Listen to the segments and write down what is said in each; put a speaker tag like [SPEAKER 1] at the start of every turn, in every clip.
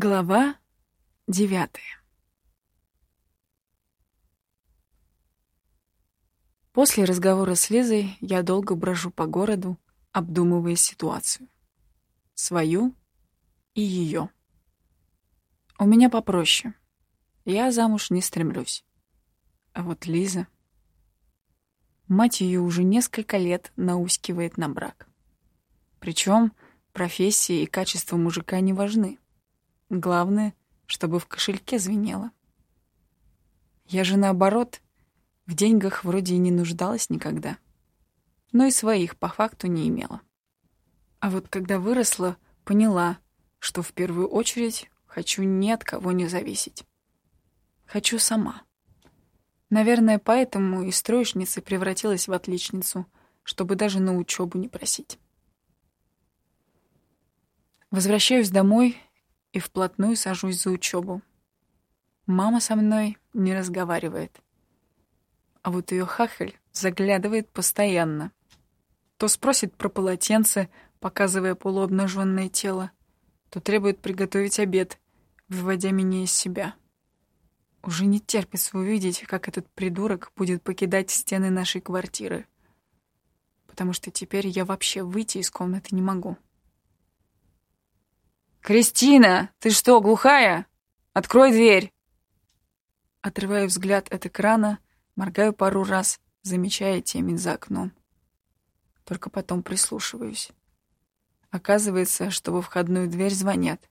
[SPEAKER 1] Глава девятая После разговора с Лизой я долго брожу по городу, обдумывая ситуацию. Свою и ее. У меня попроще. Я замуж не стремлюсь. А вот Лиза... Мать ее уже несколько лет наускивает на брак. Причем профессия и качество мужика не важны. Главное, чтобы в кошельке звенело. Я же наоборот, в деньгах вроде и не нуждалась никогда. Но и своих по факту не имела. А вот когда выросла, поняла, что в первую очередь хочу ни от кого не зависеть. Хочу сама. Наверное, поэтому и строечница превратилась в отличницу, чтобы даже на учебу не просить. Возвращаюсь домой и вплотную сажусь за учебу. Мама со мной не разговаривает. А вот ее хахаль заглядывает постоянно. То спросит про полотенце, показывая полуобнаженное тело, то требует приготовить обед, выводя меня из себя. Уже не терпится увидеть, как этот придурок будет покидать стены нашей квартиры. Потому что теперь я вообще выйти из комнаты не могу. «Кристина, ты что, глухая? Открой дверь!» Отрываю взгляд от экрана, моргаю пару раз, замечая темень за окном. Только потом прислушиваюсь. Оказывается, что во входную дверь звонят.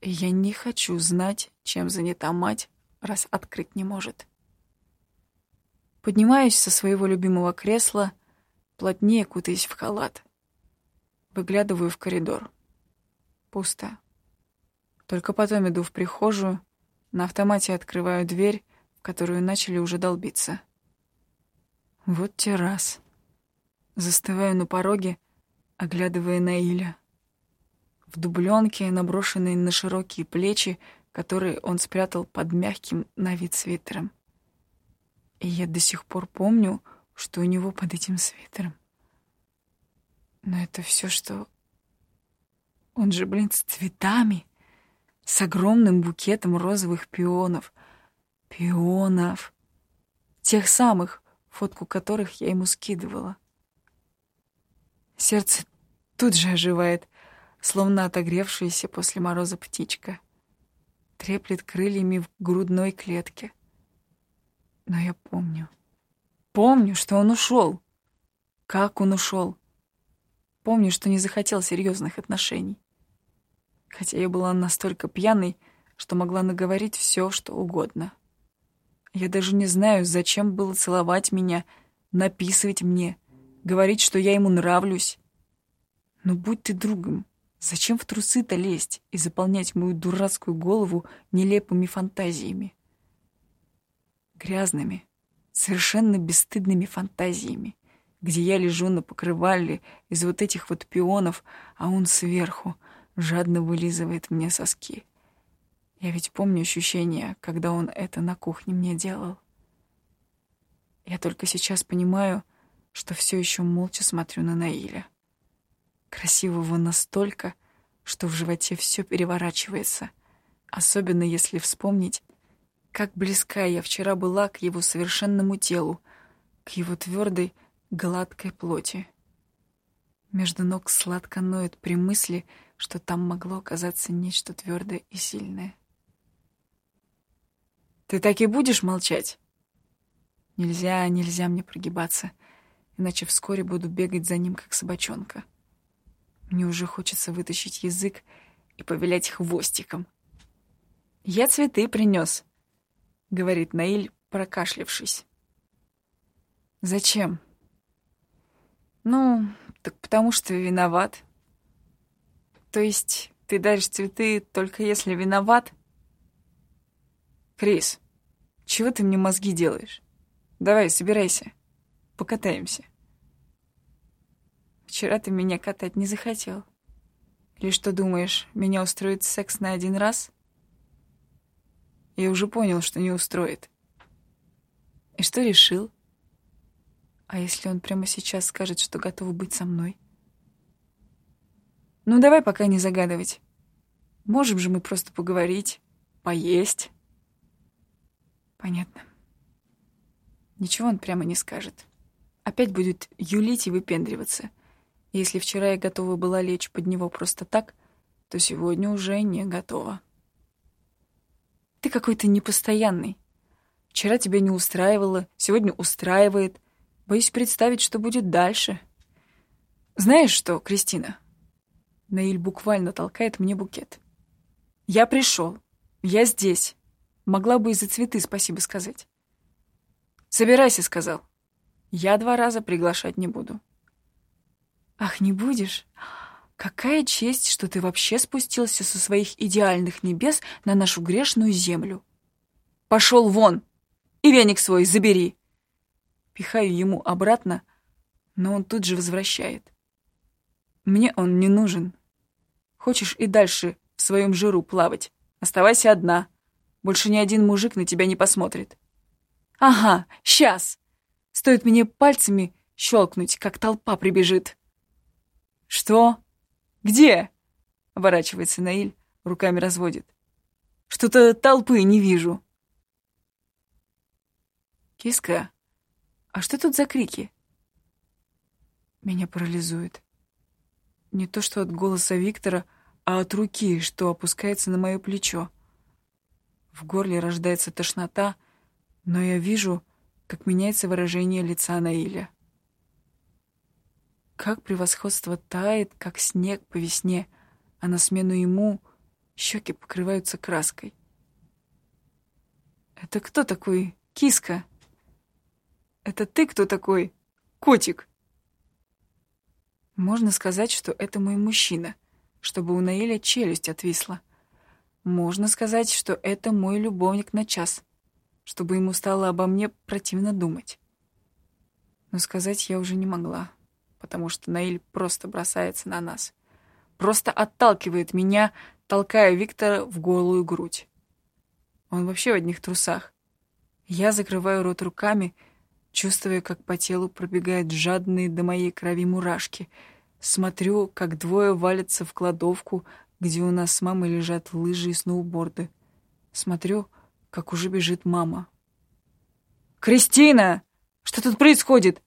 [SPEAKER 1] И я не хочу знать, чем занята мать, раз открыть не может. Поднимаюсь со своего любимого кресла, плотнее кутаясь в халат. Выглядываю в коридор. Пусто. Только потом иду в прихожую, на автомате открываю дверь, в которую начали уже долбиться. Вот те раз. Застываю на пороге, оглядывая Наиля. В дубленке, наброшенной на широкие плечи, которые он спрятал под мягким на вид свитером. И я до сих пор помню, что у него под этим свитером. Но это все, что он же, блин, с цветами, с огромным букетом розовых пионов. Пионов. Тех самых, фотку которых я ему скидывала. Сердце тут же оживает, словно отогревшаяся после мороза птичка. Треплет крыльями в грудной клетке. Но я помню. Помню, что он ушел. Как он ушел. Помню, что не захотел серьезных отношений хотя я была настолько пьяной, что могла наговорить все, что угодно. Я даже не знаю, зачем было целовать меня, написывать мне, говорить, что я ему нравлюсь. Но будь ты другом, зачем в трусы-то лезть и заполнять мою дурацкую голову нелепыми фантазиями? Грязными, совершенно бесстыдными фантазиями, где я лежу на покрывале из вот этих вот пионов, а он сверху — жадно вылизывает мне соски. Я ведь помню ощущение, когда он это на кухне мне делал. Я только сейчас понимаю, что все еще молча смотрю на Наиля. Красивого настолько, что в животе все переворачивается, особенно если вспомнить, как близка я вчера была к его совершенному телу, к его твердой, гладкой плоти. Между ног сладко ноет при мысли, что там могло оказаться нечто твердое и сильное. «Ты так и будешь молчать?» «Нельзя, нельзя мне прогибаться, иначе вскоре буду бегать за ним, как собачонка. Мне уже хочется вытащить язык и повилять хвостиком. «Я цветы принес», — говорит Наиль, прокашлявшись. «Зачем?» «Ну, так потому что виноват», то есть ты даришь цветы только если виноват? Крис, чего ты мне мозги делаешь? Давай, собирайся. Покатаемся. Вчера ты меня катать не захотел. Или что думаешь, меня устроит секс на один раз? Я уже понял, что не устроит. И что решил? А если он прямо сейчас скажет, что готов быть со мной? Ну, давай пока не загадывать. Можем же мы просто поговорить, поесть. Понятно. Ничего он прямо не скажет. Опять будет юлить и выпендриваться. Если вчера я готова была лечь под него просто так, то сегодня уже не готова. Ты какой-то непостоянный. Вчера тебя не устраивало, сегодня устраивает. Боюсь представить, что будет дальше. Знаешь что, Кристина? Наиль буквально толкает мне букет. Я пришел. Я здесь. Могла бы и за цветы спасибо сказать. «Собирайся», — сказал. «Я два раза приглашать не буду». «Ах, не будешь? Какая честь, что ты вообще спустился со своих идеальных небес на нашу грешную землю. Пошел вон и веник свой забери!» Пихаю ему обратно, но он тут же возвращает. «Мне он не нужен. Хочешь и дальше в своем жиру плавать? Оставайся одна. Больше ни один мужик на тебя не посмотрит». «Ага, сейчас!» Стоит мне пальцами щелкнуть, как толпа прибежит. «Что? Где?» — оборачивается Наиль, руками разводит. «Что-то толпы не вижу». «Киска, а что тут за крики?» Меня парализует. Не то что от голоса Виктора, а от руки, что опускается на мое плечо. В горле рождается тошнота — но я вижу, как меняется выражение лица Наиля. Как превосходство тает, как снег по весне, а на смену ему щеки покрываются краской. «Это кто такой, киска?» «Это ты кто такой, котик?» Можно сказать, что это мой мужчина, чтобы у Наиля челюсть отвисла. Можно сказать, что это мой любовник на час чтобы ему стало обо мне противно думать. Но сказать я уже не могла, потому что Наиль просто бросается на нас. Просто отталкивает меня, толкая Виктора в голую грудь. Он вообще в одних трусах. Я закрываю рот руками, чувствуя, как по телу пробегают жадные до моей крови мурашки. Смотрю, как двое валятся в кладовку, где у нас с мамой лежат лыжи и сноуборды. Смотрю, как уже бежит мама. «Кристина! Что тут происходит?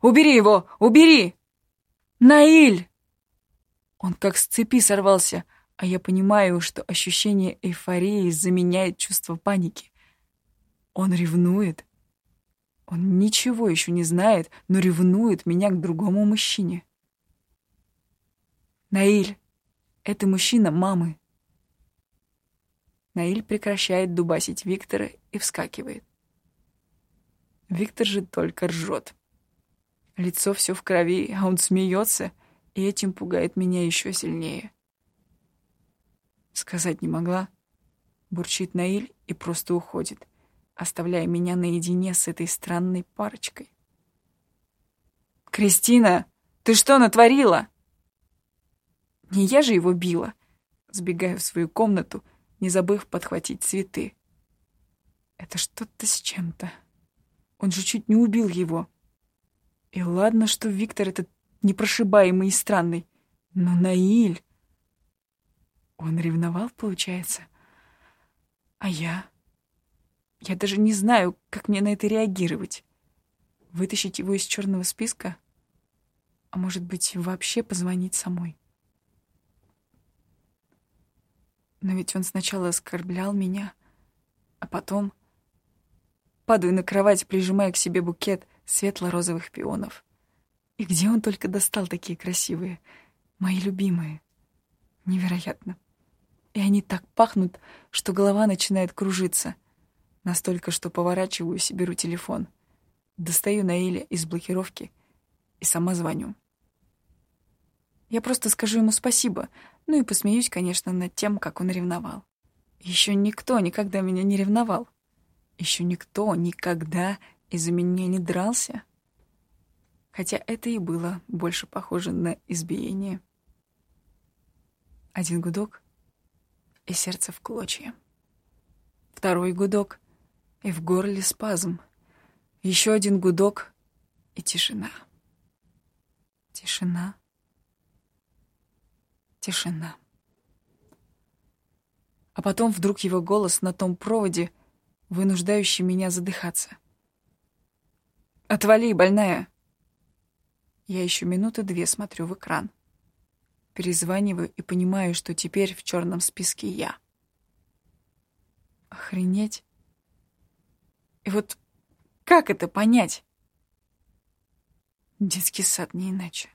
[SPEAKER 1] Убери его! Убери!» «Наиль!» Он как с цепи сорвался, а я понимаю, что ощущение эйфории заменяет чувство паники. Он ревнует. Он ничего еще не знает, но ревнует меня к другому мужчине. Наиль, это мужчина мамы. Наиль прекращает дубасить Виктора и вскакивает. Виктор же только ржет. Лицо все в крови, а он смеется, и этим пугает меня еще сильнее. Сказать не могла. Бурчит Наиль и просто уходит, оставляя меня наедине с этой странной парочкой. «Кристина, ты что натворила?» Не я же его била. Сбегаю в свою комнату — не забыв подхватить цветы. Это что-то с чем-то. Он же чуть не убил его. И ладно, что Виктор этот непрошибаемый и странный, но Наиль... Он ревновал, получается? А я? Я даже не знаю, как мне на это реагировать. Вытащить его из черного списка? А может быть, вообще позвонить самой? Но ведь он сначала оскорблял меня, а потом... Падаю на кровать, прижимая к себе букет светло-розовых пионов. И где он только достал такие красивые? Мои любимые. Невероятно. И они так пахнут, что голова начинает кружиться. Настолько, что поворачиваюсь и беру телефон. Достаю Наиля из блокировки и сама звоню. Я просто скажу ему спасибо, ну и посмеюсь, конечно, над тем, как он ревновал. Еще никто никогда меня не ревновал. Еще никто никогда из-за меня не дрался. Хотя это и было больше похоже на избиение. Один гудок, и сердце в клочья. Второй гудок, и в горле спазм. Еще один гудок, и тишина. Тишина. Тишина. А потом вдруг его голос на том проводе, вынуждающий меня задыхаться. «Отвали, больная!» Я еще минуты две смотрю в экран. Перезваниваю и понимаю, что теперь в черном списке я. Охренеть. И вот как это понять? Детский сад не иначе.